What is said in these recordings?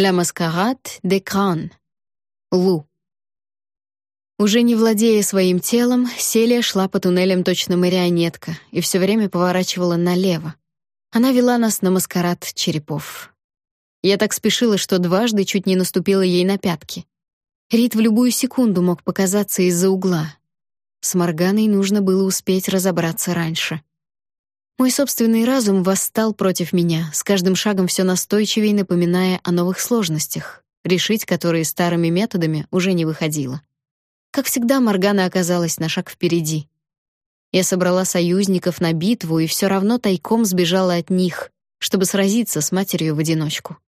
«La Mascarade de Crâne». Лу. Уже не владея своим телом, Селия шла по туннелям точно марионетка и все время поворачивала налево. Она вела нас на маскарад черепов. Я так спешила, что дважды чуть не наступила ей на пятки. Рид в любую секунду мог показаться из-за угла. С Морганой нужно было успеть разобраться раньше. Мой собственный разум восстал против меня, с каждым шагом все настойчивее напоминая о новых сложностях, решить которые старыми методами уже не выходило. Как всегда, Моргана оказалась на шаг впереди. Я собрала союзников на битву и все равно тайком сбежала от них, чтобы сразиться с матерью в одиночку.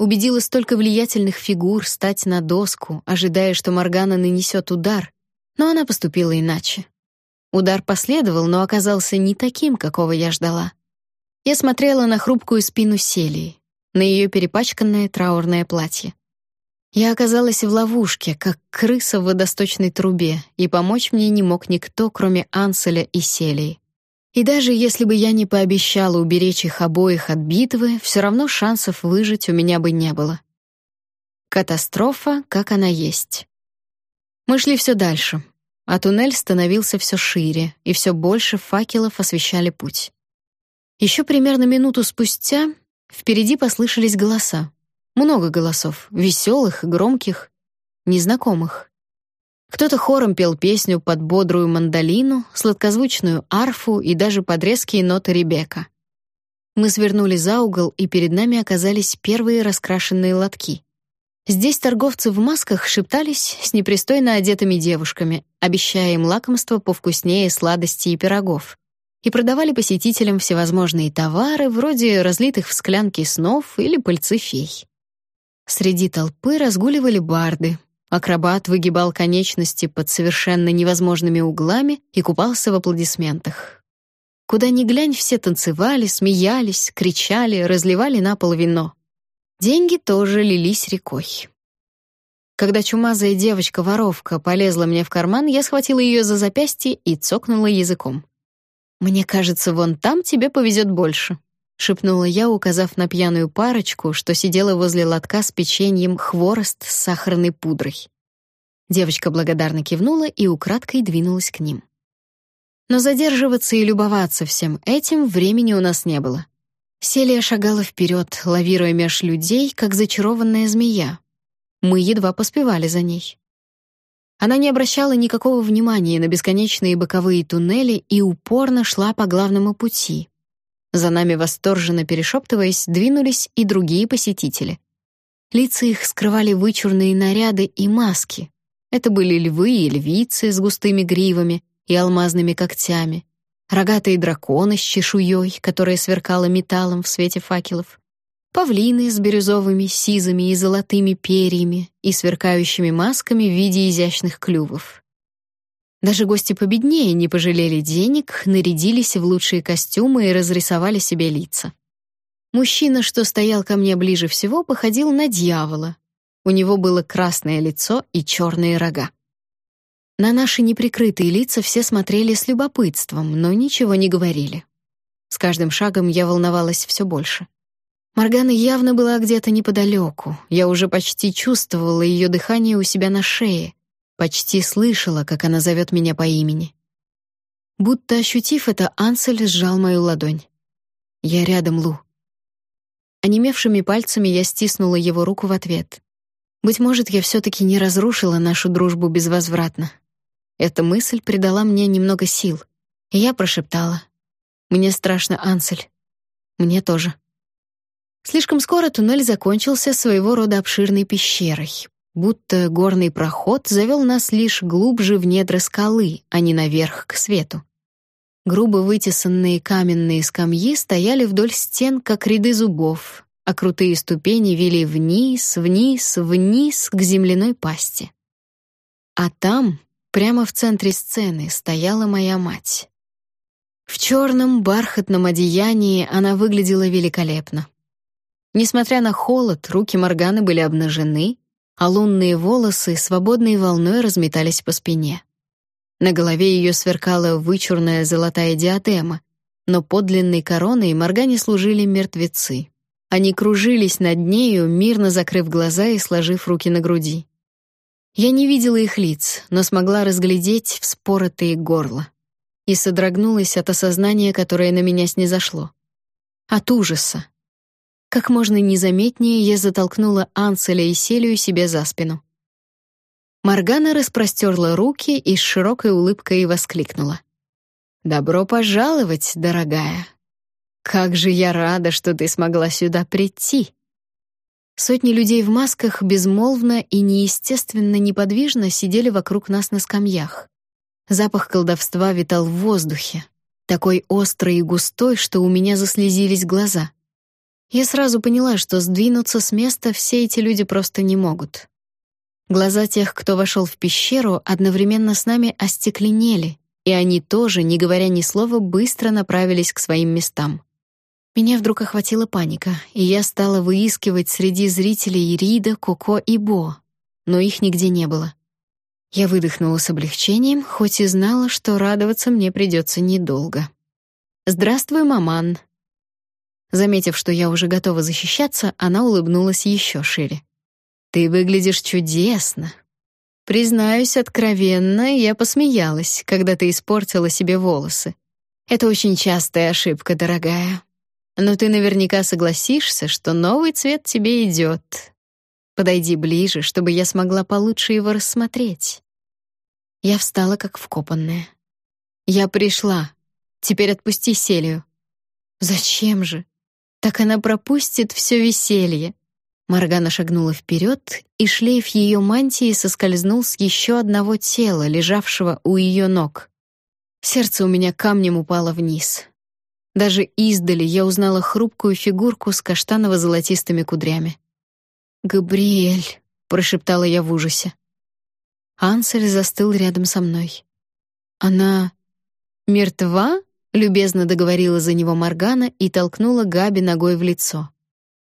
Убедила столько влиятельных фигур стать на доску, ожидая, что Моргана нанесет удар, но она поступила иначе. Удар последовал, но оказался не таким, какого я ждала. Я смотрела на хрупкую спину Селии, на ее перепачканное траурное платье. Я оказалась в ловушке, как крыса в водосточной трубе, и помочь мне не мог никто, кроме Анселя и Селии. И даже если бы я не пообещала уберечь их обоих от битвы, все равно шансов выжить у меня бы не было. Катастрофа, как она есть. Мы шли все дальше, а туннель становился все шире, и все больше факелов освещали путь. Еще примерно минуту спустя впереди послышались голоса. Много голосов, веселых громких, незнакомых. Кто-то хором пел песню под бодрую мандолину, сладкозвучную арфу и даже под резкие ноты Ребека. Мы свернули за угол, и перед нами оказались первые раскрашенные лотки. Здесь торговцы в масках шептались с непристойно одетыми девушками, обещая им лакомства повкуснее сладостей и пирогов, и продавали посетителям всевозможные товары, вроде разлитых в склянки снов или пыльцы фей. Среди толпы разгуливали барды. Акробат выгибал конечности под совершенно невозможными углами и купался в аплодисментах. Куда ни глянь, все танцевали, смеялись, кричали, разливали на пол вино. Деньги тоже лились рекой. Когда чумазая девочка-воровка полезла мне в карман, я схватила ее за запястье и цокнула языком. «Мне кажется, вон там тебе повезет больше», — шепнула я, указав на пьяную парочку, что сидела возле лотка с печеньем хворост с сахарной пудрой. Девочка благодарно кивнула и украдкой двинулась к ним. Но задерживаться и любоваться всем этим времени у нас не было. Селия шагала вперед, лавируя меж людей, как зачарованная змея. Мы едва поспевали за ней. Она не обращала никакого внимания на бесконечные боковые туннели и упорно шла по главному пути, за нами восторженно перешептываясь, двинулись и другие посетители. Лица их скрывали вычурные наряды и маски. Это были львы и львицы с густыми гривами и алмазными когтями, рогатые драконы с чешуей, которая сверкала металлом в свете факелов, павлины с бирюзовыми, сизыми и золотыми перьями и сверкающими масками в виде изящных клювов. Даже гости победнее не пожалели денег, нарядились в лучшие костюмы и разрисовали себе лица. Мужчина, что стоял ко мне ближе всего, походил на дьявола. У него было красное лицо и черные рога. На наши неприкрытые лица все смотрели с любопытством, но ничего не говорили. С каждым шагом я волновалась все больше. Моргана явно была где-то неподалеку. Я уже почти чувствовала ее дыхание у себя на шее, Почти слышала, как она зовет меня по имени. Будто ощутив это, Ансель сжал мою ладонь. «Я рядом, Лу». Онемевшими пальцами я стиснула его руку в ответ. Быть может, я все-таки не разрушила нашу дружбу безвозвратно. Эта мысль придала мне немного сил, и я прошептала. «Мне страшно, Ансель. Мне тоже». Слишком скоро туннель закончился своего рода обширной пещерой, будто горный проход завел нас лишь глубже в недра скалы, а не наверх к свету. Грубо вытесанные каменные скамьи стояли вдоль стен, как ряды зубов, а крутые ступени вели вниз, вниз, вниз к земляной пасти. А там, прямо в центре сцены, стояла моя мать. В черном бархатном одеянии она выглядела великолепно. Несмотря на холод, руки Морганы были обнажены, а лунные волосы свободной волной разметались по спине. На голове ее сверкала вычурная золотая диадема, но подлинной короной Моргане служили мертвецы, Они кружились над нею, мирно закрыв глаза и сложив руки на груди. Я не видела их лиц, но смогла разглядеть вспоротые горла. И содрогнулась от осознания, которое на меня снизошло. От ужаса. Как можно незаметнее я затолкнула Анселя и Селию себе за спину. Маргана распростерла руки и с широкой улыбкой воскликнула. «Добро пожаловать, дорогая! Как же я рада, что ты смогла сюда прийти!» Сотни людей в масках безмолвно и неестественно неподвижно сидели вокруг нас на скамьях. Запах колдовства витал в воздухе, такой острый и густой, что у меня заслезились глаза. Я сразу поняла, что сдвинуться с места все эти люди просто не могут. Глаза тех, кто вошел в пещеру, одновременно с нами остекленели, и они тоже, не говоря ни слова, быстро направились к своим местам. Меня вдруг охватила паника, и я стала выискивать среди зрителей Рида, Коко и Бо, но их нигде не было. Я выдохнула с облегчением, хоть и знала, что радоваться мне придется недолго. «Здравствуй, маман!» Заметив, что я уже готова защищаться, она улыбнулась еще шире. Ты выглядишь чудесно. Признаюсь откровенно, я посмеялась, когда ты испортила себе волосы. Это очень частая ошибка, дорогая. Но ты наверняка согласишься, что новый цвет тебе идет. Подойди ближе, чтобы я смогла получше его рассмотреть. Я встала как вкопанная. Я пришла. Теперь отпусти Селию. Зачем же? Так она пропустит все веселье. Маргана шагнула вперед, и шлейф ее мантии соскользнул с еще одного тела, лежавшего у ее ног. Сердце у меня камнем упало вниз. Даже издали я узнала хрупкую фигурку с каштаново-золотистыми кудрями. «Габриэль», — прошептала я в ужасе. Ансель застыл рядом со мной. «Она мертва?» — любезно договорила за него Маргана и толкнула Габи ногой в лицо.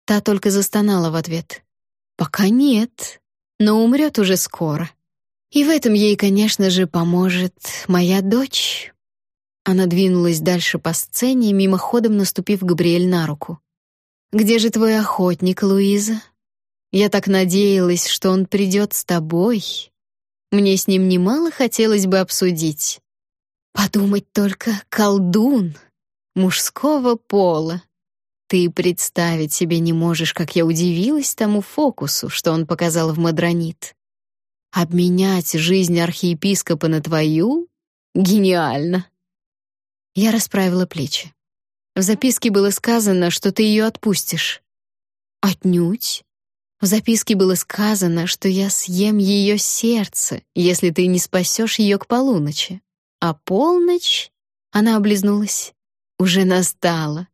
Та только застонала в ответ. «Пока нет, но умрет уже скоро. И в этом ей, конечно же, поможет моя дочь». Она двинулась дальше по сцене, мимоходом наступив Габриэль на руку. «Где же твой охотник, Луиза? Я так надеялась, что он придет с тобой. Мне с ним немало хотелось бы обсудить. Подумать только, колдун мужского пола. Ты представить себе не можешь, как я удивилась тому фокусу, что он показал в Мадронит. Обменять жизнь архиепископа на твою? Гениально. Я расправила плечи. В записке было сказано, что ты ее отпустишь. Отнюдь. В записке было сказано, что я съем ее сердце, если ты не спасешь ее к полуночи. А полночь, она облизнулась, уже настала.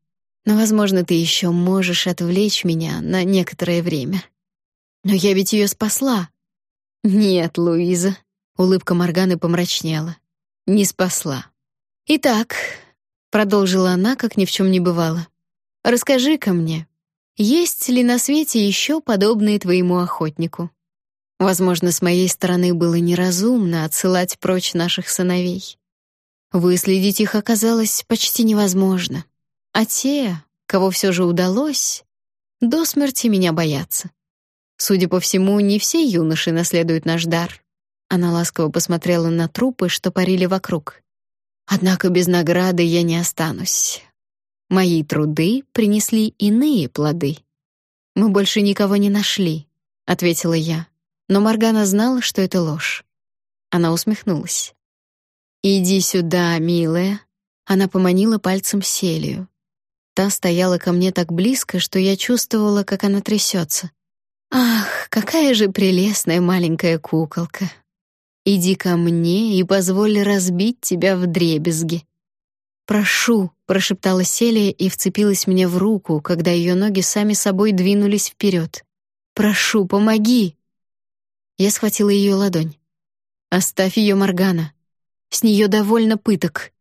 Но, возможно, ты еще можешь отвлечь меня на некоторое время. Но я ведь ее спасла. Нет, Луиза. Улыбка Морганы помрачнела. Не спасла. Итак, продолжила она, как ни в чем не бывало. Расскажи-ка мне, есть ли на свете еще подобные твоему охотнику? Возможно, с моей стороны было неразумно отсылать прочь наших сыновей. Выследить их оказалось почти невозможно. А те, кого все же удалось, до смерти меня боятся. Судя по всему, не все юноши наследуют наш дар. Она ласково посмотрела на трупы, что парили вокруг. Однако без награды я не останусь. Мои труды принесли иные плоды. Мы больше никого не нашли, ответила я. Но Маргана знала, что это ложь. Она усмехнулась. Иди сюда, милая. Она поманила пальцем Селию. Та стояла ко мне так близко, что я чувствовала, как она трясется. Ах, какая же прелестная маленькая куколка. Иди ко мне и позволь разбить тебя в дребезги. Прошу, прошептала Селия и вцепилась мне в руку, когда ее ноги сами собой двинулись вперед. Прошу, помоги. Я схватила ее ладонь. Оставь ее, Маргана. С нее довольно пыток.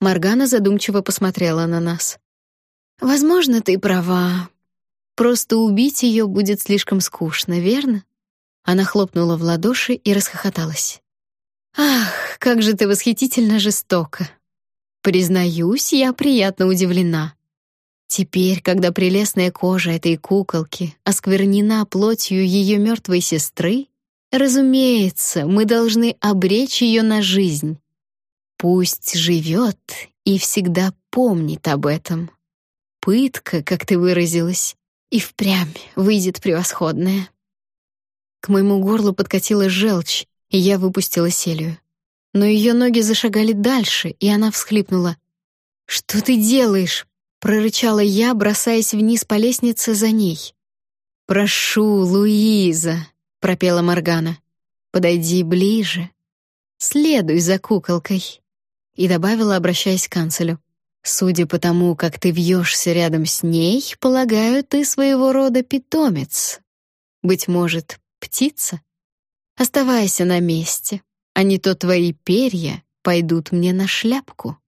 Маргана задумчиво посмотрела на нас. Возможно, ты права. Просто убить ее будет слишком скучно, верно? Она хлопнула в ладоши и расхохоталась. Ах, как же ты восхитительно жестока. Признаюсь, я приятно удивлена. Теперь, когда прелестная кожа этой куколки осквернена плотью ее мертвой сестры, разумеется, мы должны обречь ее на жизнь. Пусть живет и всегда помнит об этом. Пытка, как ты выразилась, и впрямь выйдет превосходная. К моему горлу подкатила желчь, и я выпустила Селию. Но ее ноги зашагали дальше, и она всхлипнула. «Что ты делаешь?» — прорычала я, бросаясь вниз по лестнице за ней. «Прошу, Луиза», — пропела Моргана, — «подойди ближе. Следуй за куколкой». И добавила, обращаясь к канцелю. «Судя по тому, как ты вьешься рядом с ней, полагаю, ты своего рода питомец. Быть может, птица? Оставайся на месте, а не то твои перья пойдут мне на шляпку».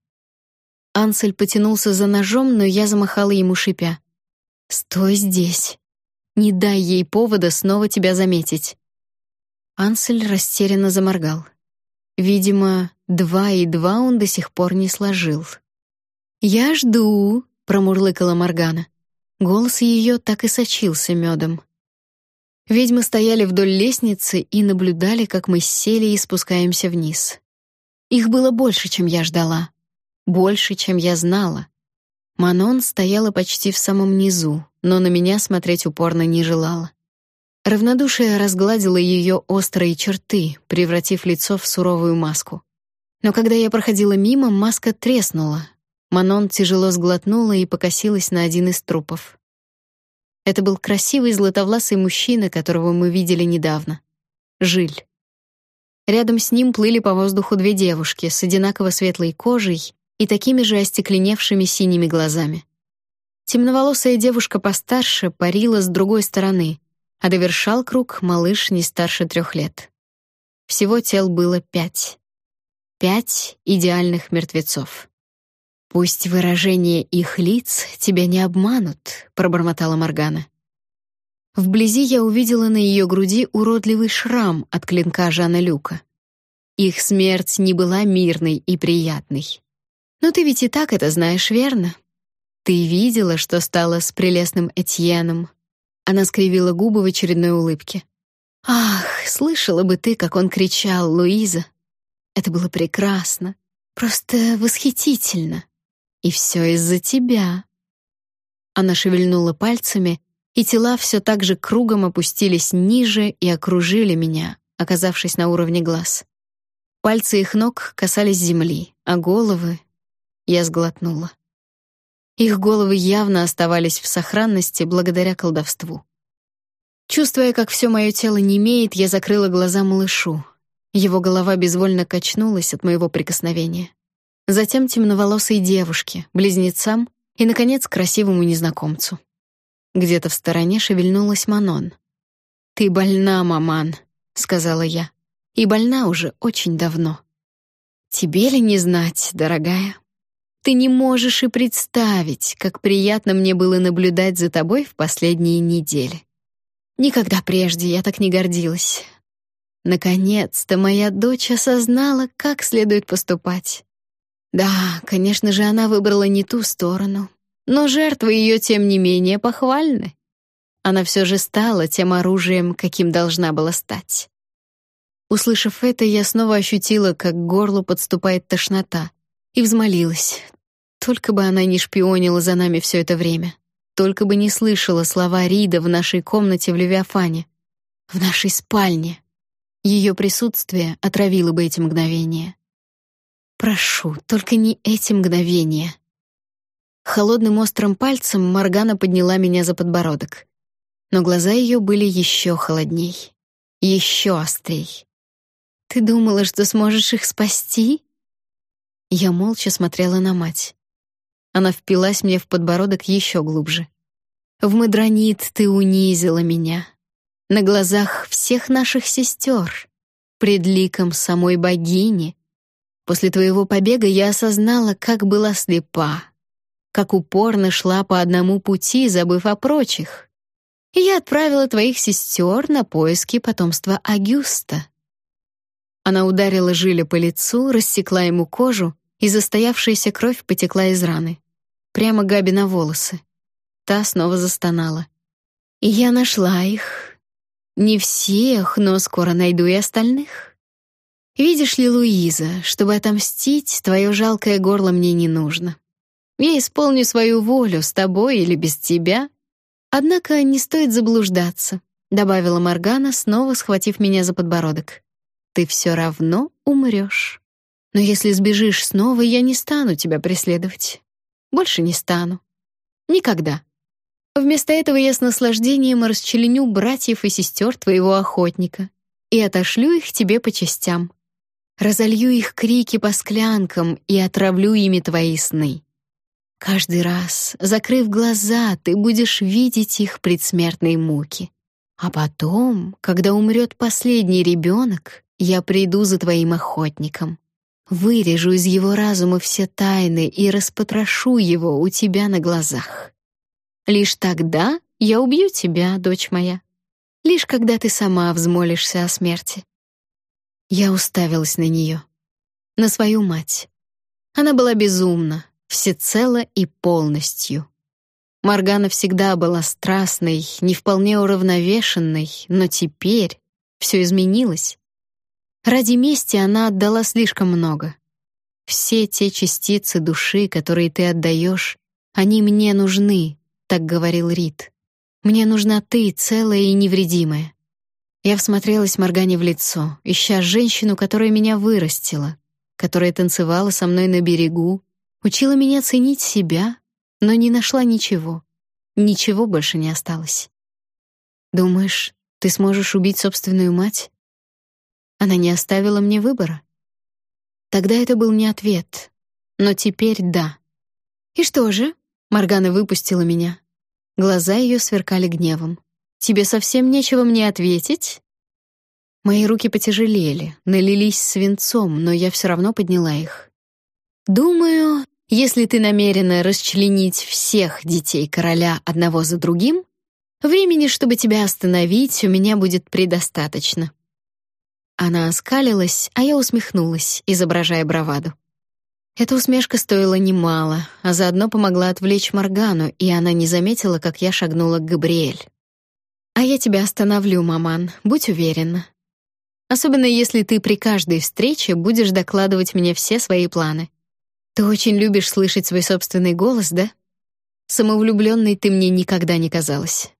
Ансель потянулся за ножом, но я замахала ему шипя. «Стой здесь. Не дай ей повода снова тебя заметить». Ансель растерянно заморгал. Видимо, два и два он до сих пор не сложил. «Я жду», — промурлыкала Моргана. Голос ее так и сочился медом. Ведьмы стояли вдоль лестницы и наблюдали, как мы сели и спускаемся вниз. Их было больше, чем я ждала. Больше, чем я знала. Манон стояла почти в самом низу, но на меня смотреть упорно не желала. Равнодушие разгладило ее острые черты, превратив лицо в суровую маску. Но когда я проходила мимо, маска треснула. Манон тяжело сглотнула и покосилась на один из трупов. Это был красивый златовласый мужчина, которого мы видели недавно. Жиль. Рядом с ним плыли по воздуху две девушки с одинаково светлой кожей и такими же остекленевшими синими глазами. Темноволосая девушка постарше парила с другой стороны, а довершал круг малыш не старше трех лет. Всего тел было пять. Пять идеальных мертвецов. Пусть выражения их лиц тебя не обманут, пробормотала Моргана. Вблизи я увидела на ее груди уродливый шрам от клинка Жана Люка. Их смерть не была мирной и приятной. Но ты ведь и так это знаешь, верно? Ты видела, что стало с прелестным Этьеном. Она скривила губы в очередной улыбке. Ах, слышала бы ты, как он кричал, Луиза. Это было прекрасно, просто восхитительно. И все из-за тебя. Она шевельнула пальцами, и тела все так же кругом опустились ниже и окружили меня, оказавшись на уровне глаз. Пальцы их ног касались земли, а головы... Я сглотнула. Их головы явно оставались в сохранности благодаря колдовству. Чувствуя, как все мое тело немеет, я закрыла глаза малышу. Его голова безвольно качнулась от моего прикосновения затем темноволосой девушке, близнецам и, наконец, красивому незнакомцу. Где-то в стороне шевельнулась Манон. «Ты больна, маман», — сказала я, — «и больна уже очень давно». «Тебе ли не знать, дорогая? Ты не можешь и представить, как приятно мне было наблюдать за тобой в последние недели. Никогда прежде я так не гордилась. Наконец-то моя дочь осознала, как следует поступать. Да, конечно же, она выбрала не ту сторону, но жертвы ее, тем не менее, похвальны. Она все же стала тем оружием, каким должна была стать. Услышав это, я снова ощутила, как к горлу подступает тошнота, и взмолилась. Только бы она не шпионила за нами все это время. Только бы не слышала слова Рида в нашей комнате в Левиафане. В нашей спальне. Ее присутствие отравило бы эти мгновения. Прошу, только не эти мгновения. Холодным острым пальцем Маргана подняла меня за подбородок. Но глаза ее были еще холодней, еще острей. Ты думала, что сможешь их спасти? Я молча смотрела на мать. Она впилась мне в подбородок еще глубже. В Мадронит ты унизила меня. На глазах всех наших сестер, пред ликом самой богини, После твоего побега я осознала, как была слепа, как упорно шла по одному пути, забыв о прочих. И я отправила твоих сестер на поиски потомства Агюста. Она ударила Жиля по лицу, рассекла ему кожу, и застоявшаяся кровь потекла из раны. Прямо Габи на волосы. та снова застонала. И я нашла их. Не всех, но скоро найду и остальных. Видишь ли, Луиза, чтобы отомстить, твое жалкое горло мне не нужно. Я исполню свою волю с тобой или без тебя. Однако не стоит заблуждаться, добавила Маргана, снова схватив меня за подбородок. Ты все равно умрешь. Но если сбежишь снова, я не стану тебя преследовать. Больше не стану. Никогда. Вместо этого я с наслаждением расчленю братьев и сестер твоего охотника и отошлю их тебе по частям. Разолью их крики по склянкам и отравлю ими твои сны. Каждый раз, закрыв глаза, ты будешь видеть их предсмертные муки. А потом, когда умрет последний ребенок, я приду за твоим охотником. Вырежу из его разума все тайны и распотрошу его у тебя на глазах. Лишь тогда я убью тебя, дочь моя. Лишь когда ты сама взмолишься о смерти. Я уставилась на нее, на свою мать. Она была безумна, всецело и полностью. Маргана всегда была страстной, не вполне уравновешенной, но теперь все изменилось. Ради мести она отдала слишком много. Все те частицы души, которые ты отдаешь, они мне нужны, так говорил Рид. Мне нужна ты, целая и невредимая. Я всмотрелась Моргане в лицо, ища женщину, которая меня вырастила, которая танцевала со мной на берегу, учила меня ценить себя, но не нашла ничего. Ничего больше не осталось. Думаешь, ты сможешь убить собственную мать? Она не оставила мне выбора. Тогда это был не ответ, но теперь да. И что же? Маргана выпустила меня. Глаза ее сверкали гневом. Тебе совсем нечего мне ответить? Мои руки потяжелели, налились свинцом, но я все равно подняла их. Думаю, если ты намерена расчленить всех детей короля одного за другим, времени, чтобы тебя остановить, у меня будет предостаточно. Она оскалилась, а я усмехнулась, изображая браваду. Эта усмешка стоила немало, а заодно помогла отвлечь Моргану, и она не заметила, как я шагнула к Габриэль. «А я тебя остановлю, маман, будь уверена. Особенно если ты при каждой встрече будешь докладывать мне все свои планы. Ты очень любишь слышать свой собственный голос, да? Самовлюбленной ты мне никогда не казалась.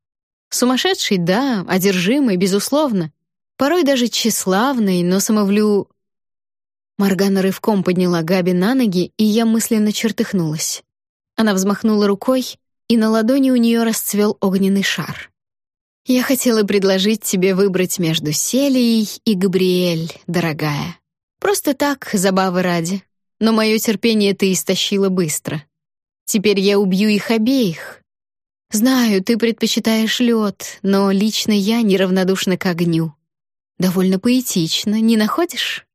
Сумасшедший, да, одержимый, безусловно. Порой даже тщеславный, но самовлю... Маргана рывком подняла Габи на ноги, и я мысленно чертыхнулась. Она взмахнула рукой, и на ладони у нее расцвел огненный шар. «Я хотела предложить тебе выбрать между Селией и Габриэль, дорогая. Просто так, забавы ради. Но мое терпение ты истощила быстро. Теперь я убью их обеих. Знаю, ты предпочитаешь лед, но лично я неравнодушна к огню. Довольно поэтично, не находишь?»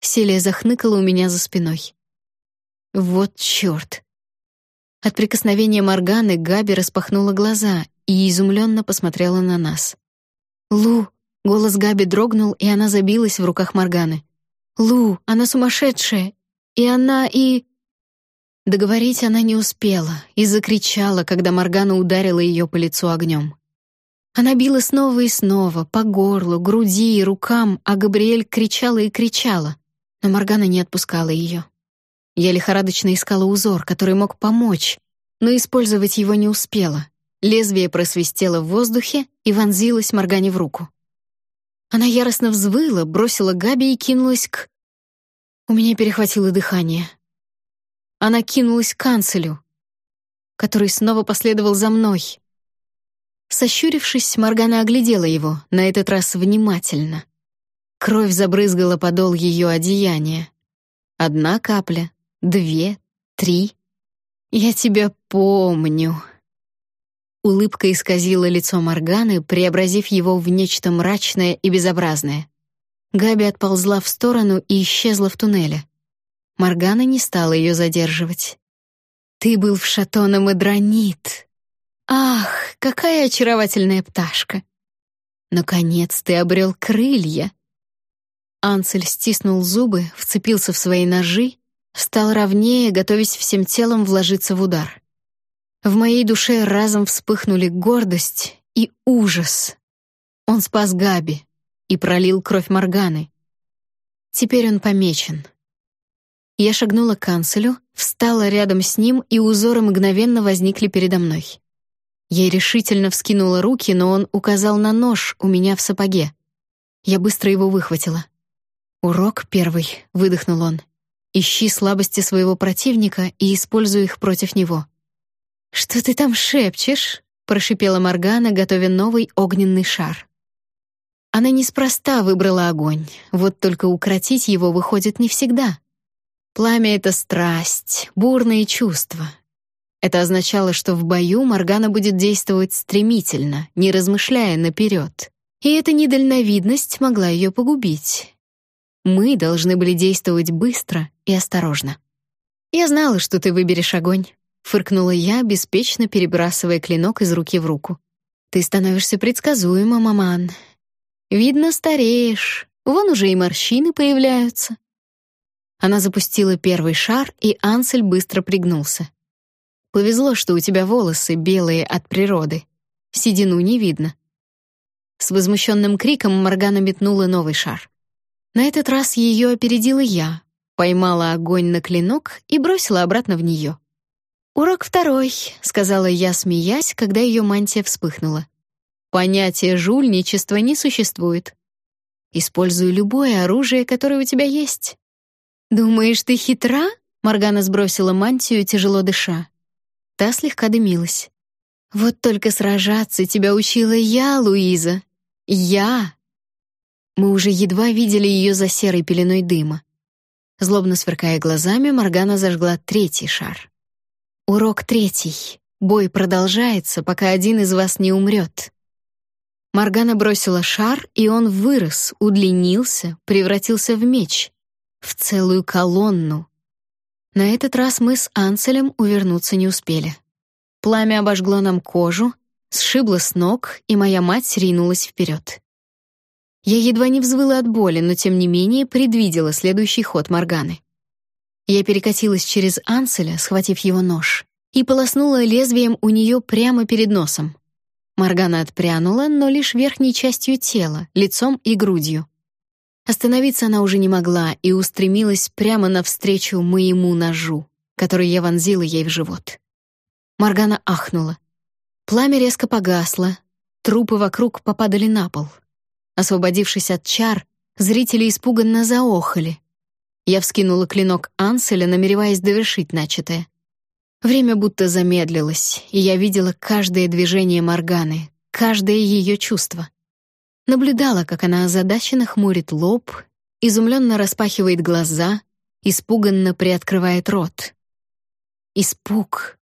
Селия захныкала у меня за спиной. Вот чёрт! От прикосновения Морганы Габи распахнула глаза и изумленно посмотрела на нас. «Лу!» — голос Габи дрогнул, и она забилась в руках Морганы. «Лу, она сумасшедшая! И она, и...» Договорить она не успела и закричала, когда Моргана ударила ее по лицу огнем. Она била снова и снова, по горлу, груди и рукам, а Габриэль кричала и кричала но Моргана не отпускала ее. Я лихорадочно искала узор, который мог помочь, но использовать его не успела. Лезвие просвистело в воздухе и вонзилось Моргане в руку. Она яростно взвыла, бросила Габи и кинулась к... У меня перехватило дыхание. Она кинулась к канцелю, который снова последовал за мной. Сощурившись, Моргана оглядела его, на этот раз внимательно. Кровь забрызгала подол ее одеяния. Одна капля, две, три. «Я тебя помню». Улыбка исказила лицо Морганы, преобразив его в нечто мрачное и безобразное. Габи отползла в сторону и исчезла в туннеле. Моргана не стала ее задерживать. «Ты был в шато на Мадронит. Ах, какая очаровательная пташка! Наконец ты обрел крылья!» Анцель стиснул зубы, вцепился в свои ножи, встал ровнее, готовясь всем телом вложиться в удар. В моей душе разом вспыхнули гордость и ужас. Он спас Габи и пролил кровь Морганы. Теперь он помечен. Я шагнула к канцелю, встала рядом с ним, и узоры мгновенно возникли передо мной. Я решительно вскинула руки, но он указал на нож у меня в сапоге. Я быстро его выхватила. «Урок первый», — выдохнул он. «Ищи слабости своего противника и используй их против него». «Что ты там шепчешь?» — прошипела Моргана, готовя новый огненный шар. Она неспроста выбрала огонь, вот только укротить его выходит не всегда. Пламя — это страсть, бурные чувства. Это означало, что в бою Моргана будет действовать стремительно, не размышляя наперед. И эта недальновидность могла ее погубить. Мы должны были действовать быстро и осторожно. «Я знала, что ты выберешь огонь», — фыркнула я, беспечно перебрасывая клинок из руки в руку. «Ты становишься предсказуема, маман. Видно, стареешь. Вон уже и морщины появляются». Она запустила первый шар, и Ансель быстро пригнулся. «Повезло, что у тебя волосы белые от природы. Седину не видно». С возмущенным криком Моргана метнула новый шар. На этот раз ее опередила я, поймала огонь на клинок и бросила обратно в нее. «Урок второй», — сказала я, смеясь, когда ее мантия вспыхнула. «Понятие жульничества не существует. Используй любое оружие, которое у тебя есть». «Думаешь, ты хитра?» — Моргана сбросила мантию, тяжело дыша. Та слегка дымилась. «Вот только сражаться тебя учила я, Луиза. Я!» Мы уже едва видели ее за серой пеленой дыма. Злобно сверкая глазами, Моргана зажгла третий шар. Урок третий. Бой продолжается, пока один из вас не умрет. Моргана бросила шар, и он вырос, удлинился, превратился в меч, в целую колонну. На этот раз мы с Анселем увернуться не успели. Пламя обожгло нам кожу, сшибло с ног, и моя мать ринулась вперед. Я едва не взвыла от боли, но тем не менее предвидела следующий ход Морганы. Я перекатилась через Анселя, схватив его нож, и полоснула лезвием у нее прямо перед носом. Моргана отпрянула, но лишь верхней частью тела, лицом и грудью. Остановиться она уже не могла и устремилась прямо навстречу моему ножу, который я вонзила ей в живот. Моргана ахнула. Пламя резко погасло, трупы вокруг попадали на пол — Освободившись от чар, зрители испуганно заохали. Я вскинула клинок Анселя, намереваясь довершить начатое. Время будто замедлилось, и я видела каждое движение Морганы, каждое ее чувство. Наблюдала, как она озадаченно хмурит лоб, изумленно распахивает глаза, испуганно приоткрывает рот. Испуг.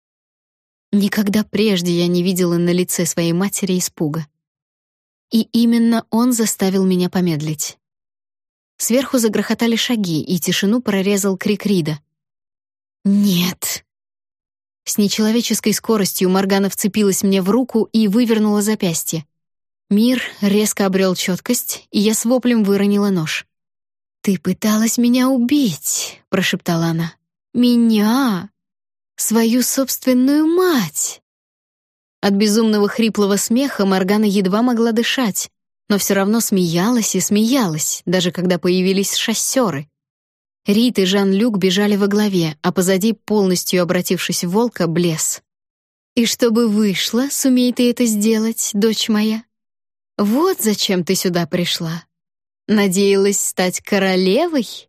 Никогда прежде я не видела на лице своей матери испуга. И именно он заставил меня помедлить. Сверху загрохотали шаги, и тишину прорезал крик Рида. «Нет!» С нечеловеческой скоростью Моргана вцепилась мне в руку и вывернула запястье. Мир резко обрел четкость, и я с воплем выронила нож. «Ты пыталась меня убить», — прошептала она. «Меня! Свою собственную мать!» От безумного хриплого смеха Моргана едва могла дышать, но все равно смеялась и смеялась, даже когда появились шоссеры. Рит и Жан-Люк бежали во главе, а позади, полностью обратившись в волка, блес. «И чтобы вышло, сумей ты это сделать, дочь моя. Вот зачем ты сюда пришла. Надеялась стать королевой?»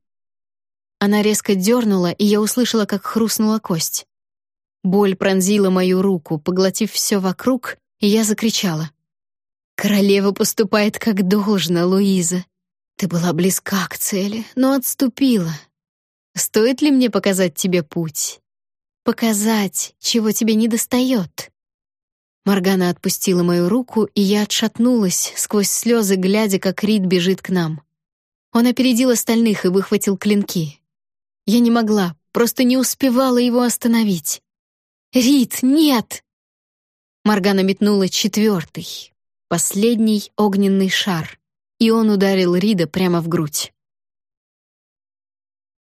Она резко дернула, и я услышала, как хрустнула кость. Боль пронзила мою руку, поглотив все вокруг, и я закричала. «Королева поступает как должно, Луиза. Ты была близка к цели, но отступила. Стоит ли мне показать тебе путь? Показать, чего тебе недостает?» Моргана отпустила мою руку, и я отшатнулась, сквозь слезы, глядя, как Рид бежит к нам. Он опередил остальных и выхватил клинки. Я не могла, просто не успевала его остановить. Рид, нет!» Маргана метнула четвертый, последний огненный шар, и он ударил Рида прямо в грудь.